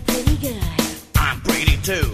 pretty. I'm pretty too.